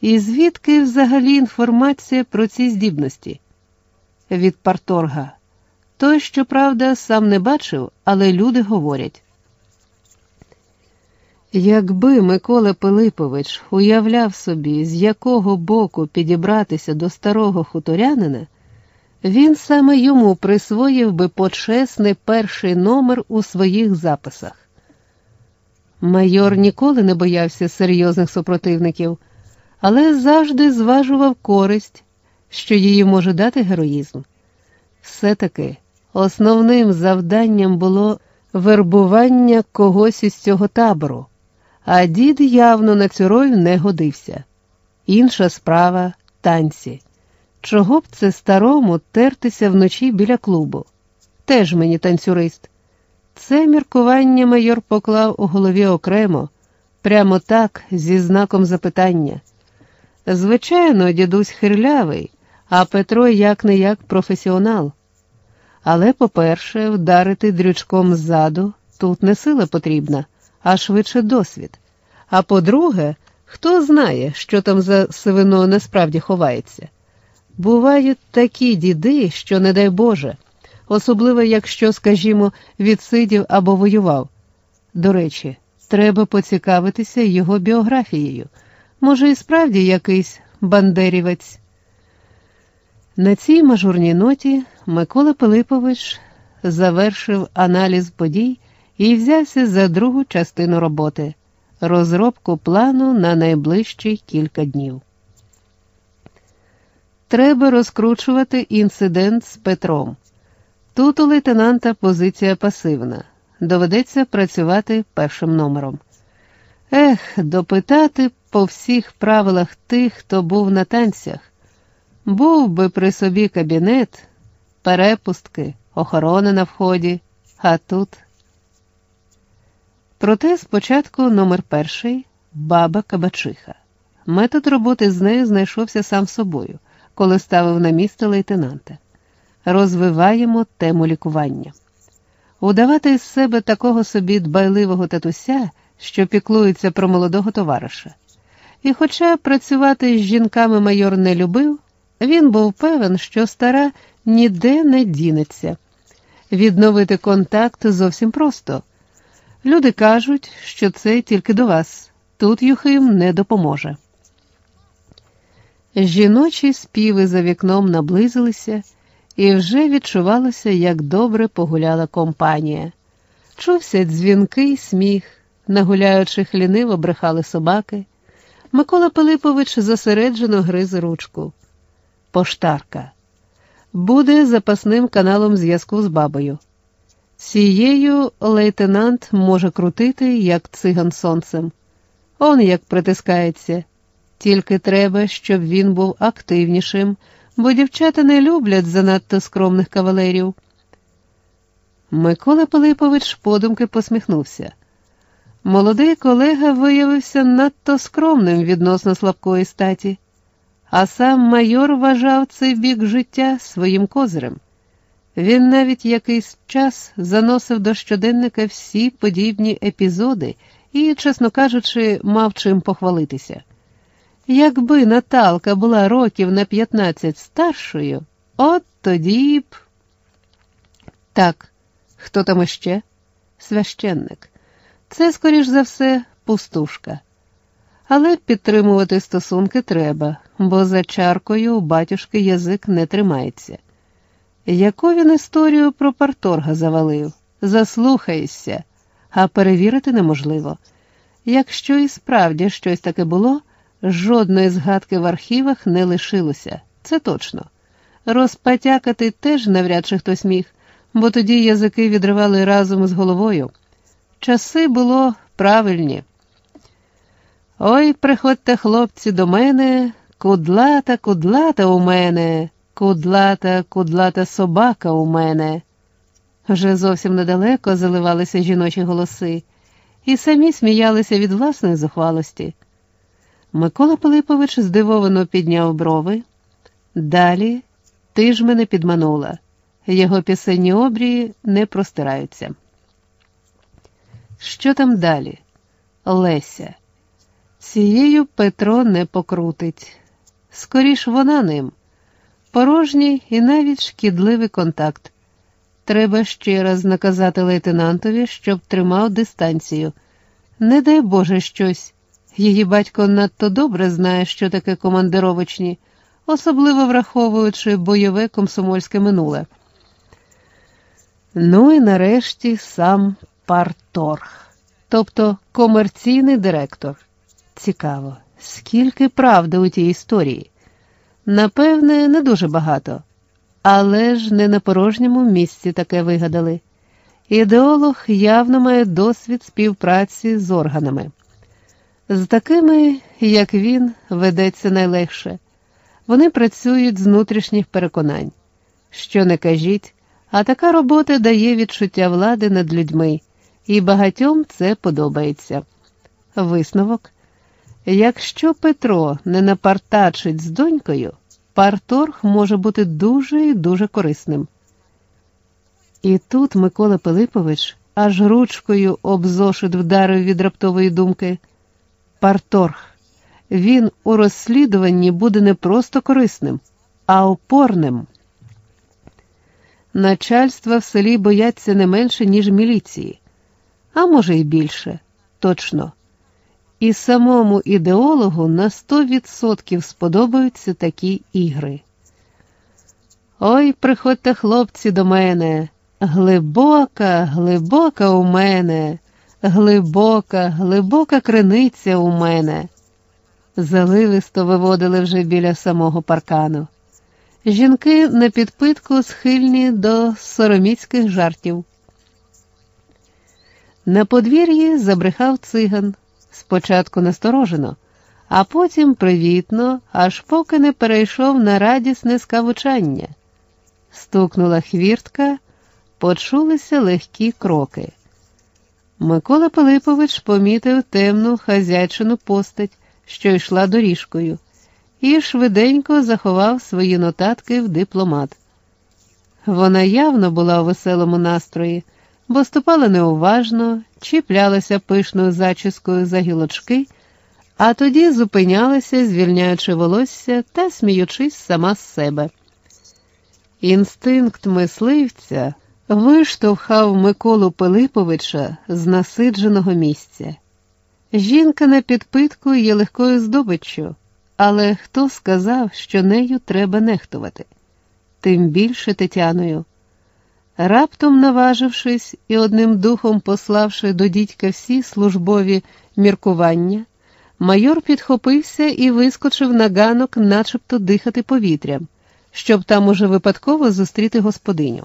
І звідки взагалі інформація про ці здібності? Від парторга. Той, щоправда, сам не бачив, але люди говорять. Якби Микола Пилипович уявляв собі, з якого боку підібратися до старого хуторянина, він саме йому присвоїв би почесний перший номер у своїх записах. Майор ніколи не боявся серйозних супротивників, але завжди зважував користь, що її може дати героїзм. Все-таки основним завданням було вербування когось із цього табору, а дід явно на цю роль не годився. Інша справа танці. Чого б це старому тертися вночі біля клубу? Теж мені танцюрист. Це міркування майор поклав у голові окремо, прямо так, зі знаком запитання. Звичайно, дідусь хирлявий, а Петро як не як професіонал. Але, по-перше, вдарити дрючком ззаду тут не сила потрібна, а швидше досвід. А по-друге, хто знає, що там за сивино насправді ховається. Бувають такі діди, що, не дай Боже, особливо якщо, скажімо, відсидів або воював. До речі, треба поцікавитися його біографією. Може, і справді якийсь бандерівець. На цій мажурній ноті Микола Пилипович завершив аналіз подій і взявся за другу частину роботи розробку плану на найближчі кілька днів. Треба розкручувати інцидент з Петром. Тут у лейтенанта позиція пасивна. Доведеться працювати першим номером. Ех, допитати по всіх правилах тих, хто був на танцях. Був би при собі кабінет, перепустки, охорона на вході, а тут. Проте спочатку номер перший баба Кабачиха. Метод роботи з нею знайшовся сам собою, коли ставив на місце лейтенанта. Розвиваємо тему лікування. Удавати із себе такого собі дбайливого татуся, що піклується про молодого товариша. І, хоча працювати з жінками майор не любив, він був певен, що стара ніде не дінеться. Відновити контакт зовсім просто. Люди кажуть, що це тільки до вас, тут Юхим не допоможе. Жіночі співи за вікном наблизилися, і вже відчувалося, як добре погуляла компанія. Чувся дзвінкий сміх, нагуляючих ліниво брехали собаки. Микола Пилипович зосереджено гриз ручку. Поштарка. Буде запасним каналом зв'язку з бабою. Цією лейтенант може крутити, як циган сонцем. Он як притискається. Тільки треба, щоб він був активнішим, бо дівчата не люблять занадто скромних кавалерів. Микола Пилипович подумки посміхнувся. Молодий колега виявився надто скромним відносно слабкої статі, а сам майор вважав цей бік життя своїм козирем. Він навіть якийсь час заносив до щоденника всі подібні епізоди і, чесно кажучи, мав чим похвалитися. Якби Наталка була років на 15 старшою, от тоді б. Так, хто там іще? Священник. Це, скоріш за все, пустушка. Але підтримувати стосунки треба, бо за чаркою у батюшки язик не тримається. Яку він історію про парторга завалив? Заслухайся, а перевірити неможливо. Якщо і справді щось таке було, жодної згадки в архівах не лишилося, це точно. Розпатякати теж навряд чи хтось міг, бо тоді язики відривали разом з головою. Часи було правильні. Ой, приходьте, хлопці, до мене, кудлата, кудлата у мене. Кудлата, кудлата собака у мене. Вже зовсім недалеко заливалися жіночі голоси, і самі сміялися від власної зухвалості. Микола Пилипович здивовано підняв брови. Далі ти ж мене підманула. Його пісенні обрії не простираються. Що там далі? Леся. Цією Петро не покрутить. Скоріш вона ним. Порожній і навіть шкідливий контакт. Треба ще раз наказати лейтенантові, щоб тримав дистанцію. Не дай Боже щось. Її батько надто добре знає, що таке командировочні, особливо враховуючи бойове комсомольське минуле. Ну і нарешті сам парторг, тобто комерційний директор. Цікаво, скільки правди у тій історії? Напевне, не дуже багато, але ж не на порожньому місці таке вигадали. Ідеолог явно має досвід співпраці з органами. З такими, як він, ведеться найлегше. Вони працюють з внутрішніх переконань. Що не кажіть, а така робота дає відчуття влади над людьми, і багатьом це подобається. Висновок. Якщо Петро не напартачить з донькою, парторг може бути дуже і дуже корисним. І тут Микола Пилипович аж ручкою об зошит вдарив від раптової думки. Парторг. Він у розслідуванні буде не просто корисним, а опорним. Начальства в селі бояться не менше, ніж міліції, а може й більше, точно. І самому ідеологу на сто відсотків сподобаються такі ігри. Ой, приходьте, хлопці, до мене. Глибока, глибока у мене, глибока, глибока криниця у мене. Заливисто виводили вже біля самого паркану. Жінки на підпитку схильні до сороміцьких жартів. На подвір'ї забрехав циган, спочатку насторожено, а потім привітно, аж поки не перейшов на радісне скавучання. Стукнула хвіртка, почулися легкі кроки. Микола Пилипович помітив темну хазячину постать, що йшла доріжкою і швиденько заховав свої нотатки в дипломат. Вона явно була у веселому настрої, бо неуважно, чіплялася пишною зачіскою за гілочки, а тоді зупинялася, звільняючи волосся та сміючись сама з себе. Інстинкт мисливця виштовхав Миколу Пилиповича з насидженого місця. Жінка на підпитку є легкою здобиччю. Але хто сказав, що нею треба нехтувати? Тим більше Тетяною. Раптом наважившись і одним духом пославши до дідька всі службові міркування, майор підхопився і вискочив на ганок, начебто дихати повітрям, щоб там уже випадково зустріти господиню.